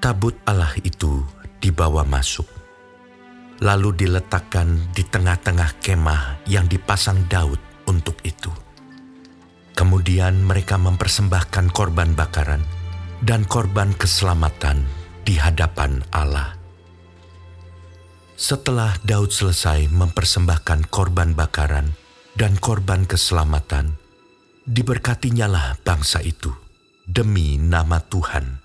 Tabut Allah itu dibawa masuk, lalu diletakkan di tengah-tengah kemah yang dipasang Daud untuk itu. Kemudian mereka mempersembahkan korban bakaran dan korban keselamatan di hadapan Allah. Setelah Daud selesai mempersembahkan korban bakaran dan korban keselamatan, diberkatinyalah bangsa itu demi nama Tuhan.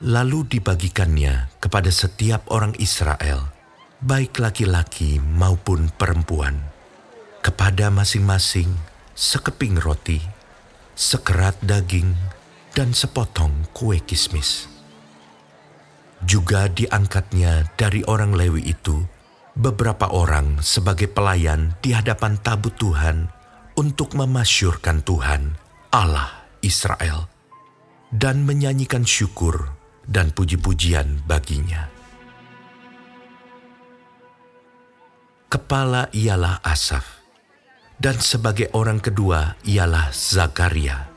Lalu dibagikannya kepada setiap orang Israel, baik laki-laki maupun perempuan, kepada masing-masing sekeping roti, sekerat daging, dan sepotong kue kismis. Juga diangkatnya dari orang Lewi itu beberapa orang sebagai pelayan di hadapan tabut Tuhan untuk memasyurkan Tuhan, Allah Israel, dan menyanyikan syukur dan puji-pujian baginya. Kepala ialah Asaf, dan sebagai orang kedua ialah Zakaria,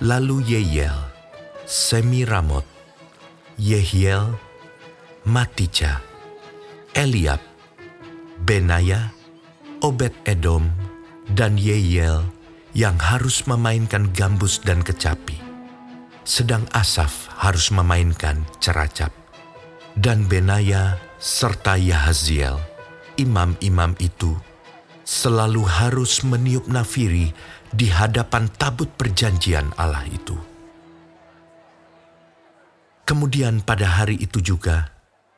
lalu Yeyel, Semiramot, Yehiel, Matija, Eliab, Benaya, Obed Edom, dan Yeyel yang harus memainkan gambus dan kecapi sedang Asaf harus memainkan ceracap. Dan Benaya serta Yahaziel, imam-imam itu, selalu harus meniup nafiri di hadapan tabut perjanjian Allah itu. Kemudian pada hari itu juga,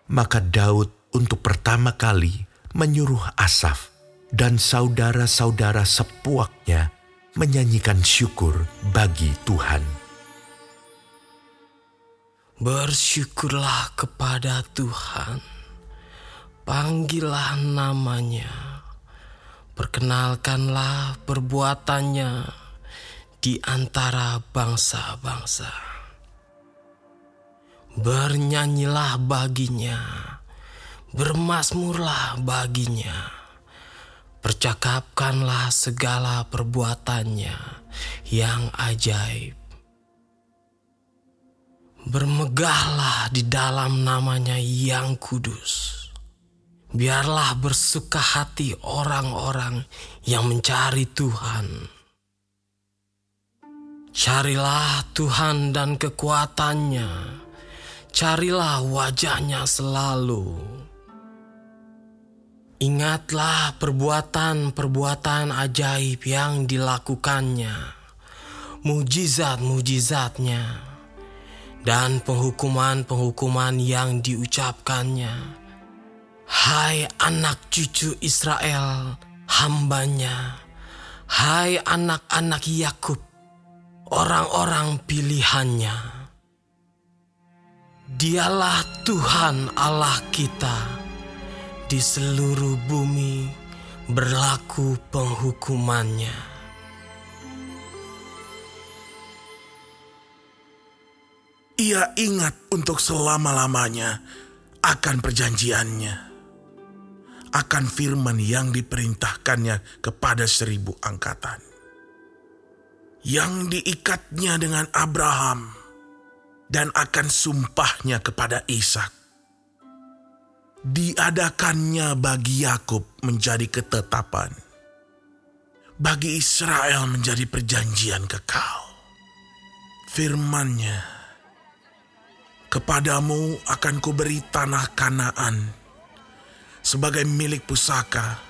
maka Daud untuk pertama kali menyuruh Asaf dan saudara-saudara sepuaknya menyanyikan syukur bagi Tuhan. Bersyukurlah kepada Tuhan, panggillah namanya, perkenalkanlah perbuatannya di antara bangsa-bangsa. Bernyanyilah baginya, bermasmurlah baginya, percakapkanlah segala perbuatannya yang ajaib Bermegahlah di dalam namanya yang kudus. Biarlah bersuka hati orang-orang yang mencari Tuhan. Carilah Tuhan dan kekuatannya. Carilah wajahnya selalu. Ingatlah perbuatan-perbuatan ajaib yang dilakukannya. Mujizat-mujizatnya dan penghukuman-penghukuman yang diucapkannya. Hai anak cucu Israel, hambanya. Hai anak-anak Yakub, orang-orang pilihannya. Dialah Tuhan Allah kita di seluruh bumi berlaku penghukumannya. Ia ingat untuk selama-lamanya akan perjanjiannya, akan firman yang diperintahkannya kepada seribu angkatan, yang diikatnya dengan Abraham, dan akan sumpahnya kepada Ishak. Diadakannya bagi Yakub menjadi ketetapan, bagi Israel menjadi perjanjian kekal. Firmannya Kepadamu akan kuberi tanah Kanaan sebagai milik pusaka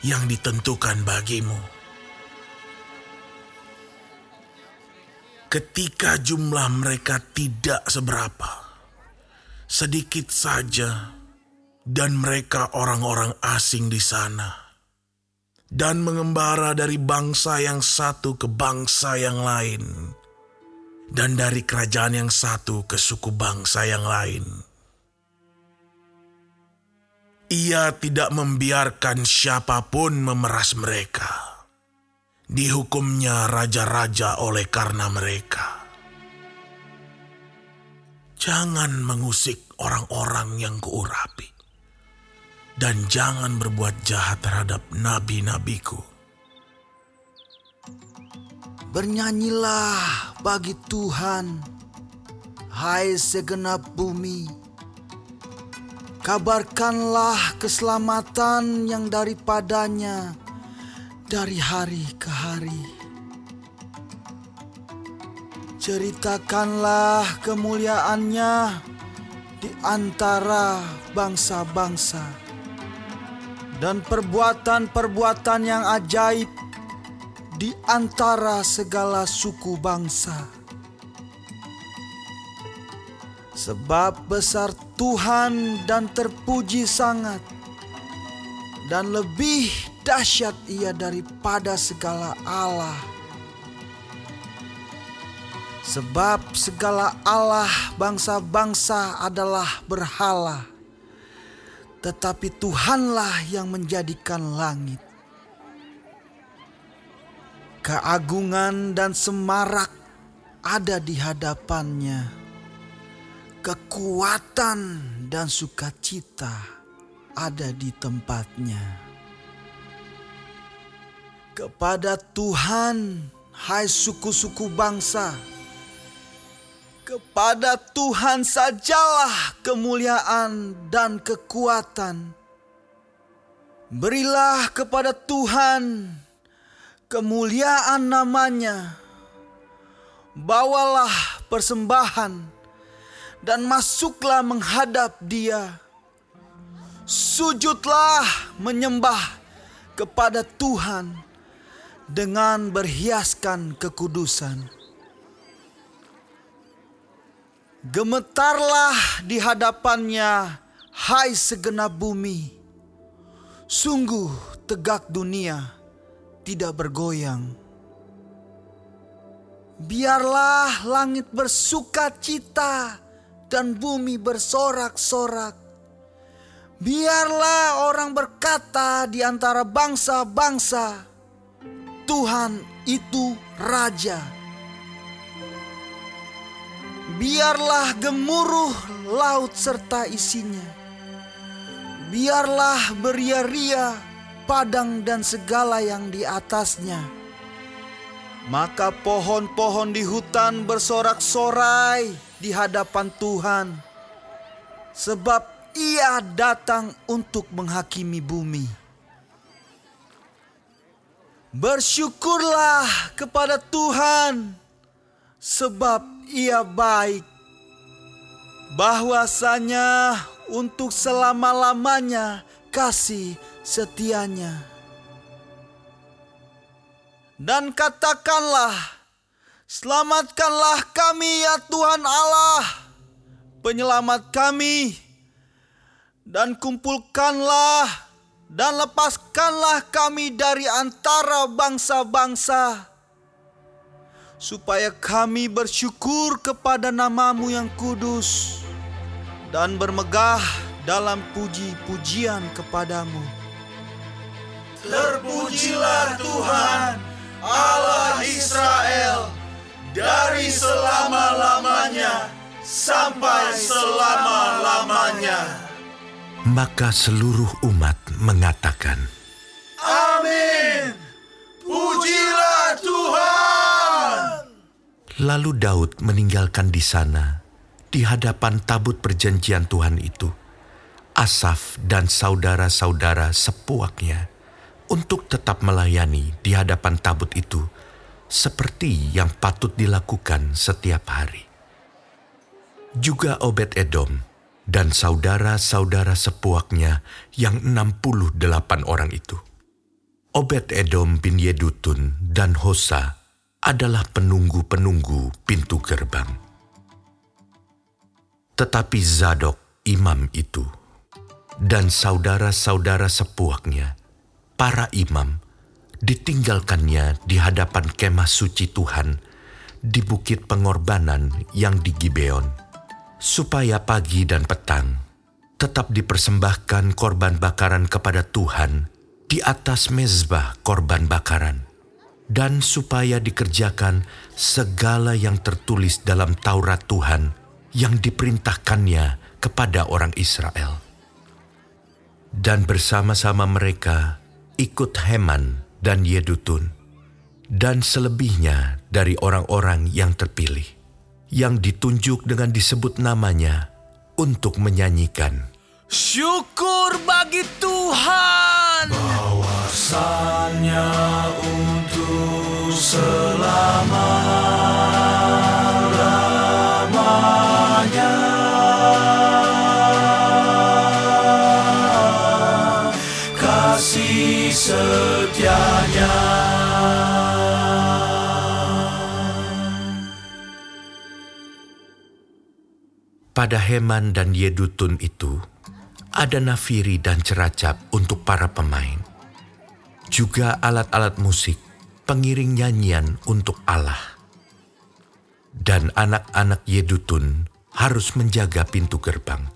yang ditentukan bagimu. Ketika jumlah mereka tidak seberapa, sedikit saja, dan mereka orang-orang asing di sana, dan mengembara dari bangsa yang satu ke bangsa yang lain dan dari kerajaan yang satu ke suku bangsa yang lain. Ia tidak membiarkan siapa pun memeras mereka. Dihukumnya raja-raja oleh karena mereka. Jangan mengusik orang-orang yang kuurapi. Dan jangan berbuat jahat terhadap nabi-nabiku. Bernyanyilah bagi Tuhan, hai segenap bumi. Kabarkanlah keselamatan yang daripadanya dari hari ke hari. Ceritakanlah kemuliaannya di antara bangsa-bangsa dan perbuatan-perbuatan yang ajaib di antara segala suku bangsa. Sebab besar Tuhan dan terpuji sangat, dan lebih dahsyat Ia daripada segala Allah. Sebab segala Allah bangsa-bangsa adalah berhala, tetapi Tuhanlah yang menjadikan langit keagungan dan semarak ada di hadapannya. Kekuatan dan sukacita ada di tempatnya. Kepada Tuhan, hai suku-suku bangsa, kepada Tuhan sajalah kemuliaan dan kekuatan. Berilah kepada Tuhan kemuliaan namanya. Bawalah persembahan dan masuklah menghadap dia. Sujudlah menyembah kepada Tuhan dengan berhiaskan kekudusan. Gemetarlah di hadapannya, hai segenap bumi. Sungguh tegak dunia tidak bergoyang. Biarlah langit bersuka cita dan bumi bersorak-sorak. Biarlah orang berkata di antara bangsa-bangsa, Tuhan itu Raja. Biarlah gemuruh laut serta isinya. Biarlah beria-ria padang dan segala yang di atasnya. Maka pohon-pohon di hutan bersorak-sorai di hadapan Tuhan, sebab Ia datang untuk menghakimi bumi. Bersyukurlah kepada Tuhan, sebab Ia baik. Bahwasanya untuk selama-lamanya kasih setianya. Dan katakanlah, selamatkanlah kami ya Tuhan Allah, penyelamat kami, dan kumpulkanlah dan lepaskanlah kami dari antara bangsa-bangsa, supaya kami bersyukur kepada namamu yang kudus dan bermegah dalam puji-pujian kepadamu. Terpujilah Tuhan Allah Israel dari selama-lamanya sampai selama-lamanya. Maka seluruh umat mengatakan, Amin. Pujilah Tuhan. Lalu Daud meninggalkan di sana, di hadapan tabut perjanjian Tuhan itu, Asaf dan saudara-saudara sepuaknya untuk tetap melayani di hadapan tabut itu seperti yang patut dilakukan setiap hari. Juga Obed Edom dan saudara-saudara sepuaknya yang 68 orang itu. Obed Edom bin Yedutun dan Hosa adalah penunggu-penunggu pintu gerbang. Tetapi Zadok imam itu dan saudara-saudara sepuaknya para imam ditinggalkannya di hadapan kemah suci Tuhan di bukit pengorbanan yang di Gibeon, supaya pagi dan petang tetap dipersembahkan korban bakaran kepada Tuhan di atas mezbah korban bakaran, dan supaya dikerjakan segala yang tertulis dalam Taurat Tuhan yang diperintahkannya kepada orang Israel. Dan bersama-sama mereka ikut Heman dan Yedutun, dan selebihnya dari orang-orang yang terpilih, yang ditunjuk dengan disebut namanya untuk menyanyikan. Syukur bagi Tuhan. Pada Heman dan Yedutun itu, ada nafiri dan ceracap untuk para pemain. Juga alat-alat musik, pengiring nyanyian untuk Allah. Dan anak-anak Yedutun harus menjaga pintu gerbang.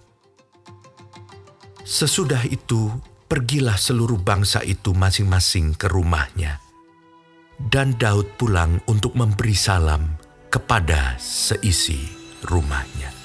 Sesudah itu, pergilah seluruh bangsa itu masing-masing ke rumahnya. Dan Daud pulang untuk memberi salam kepada seisi rumahnya.